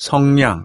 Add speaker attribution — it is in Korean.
Speaker 1: 성냥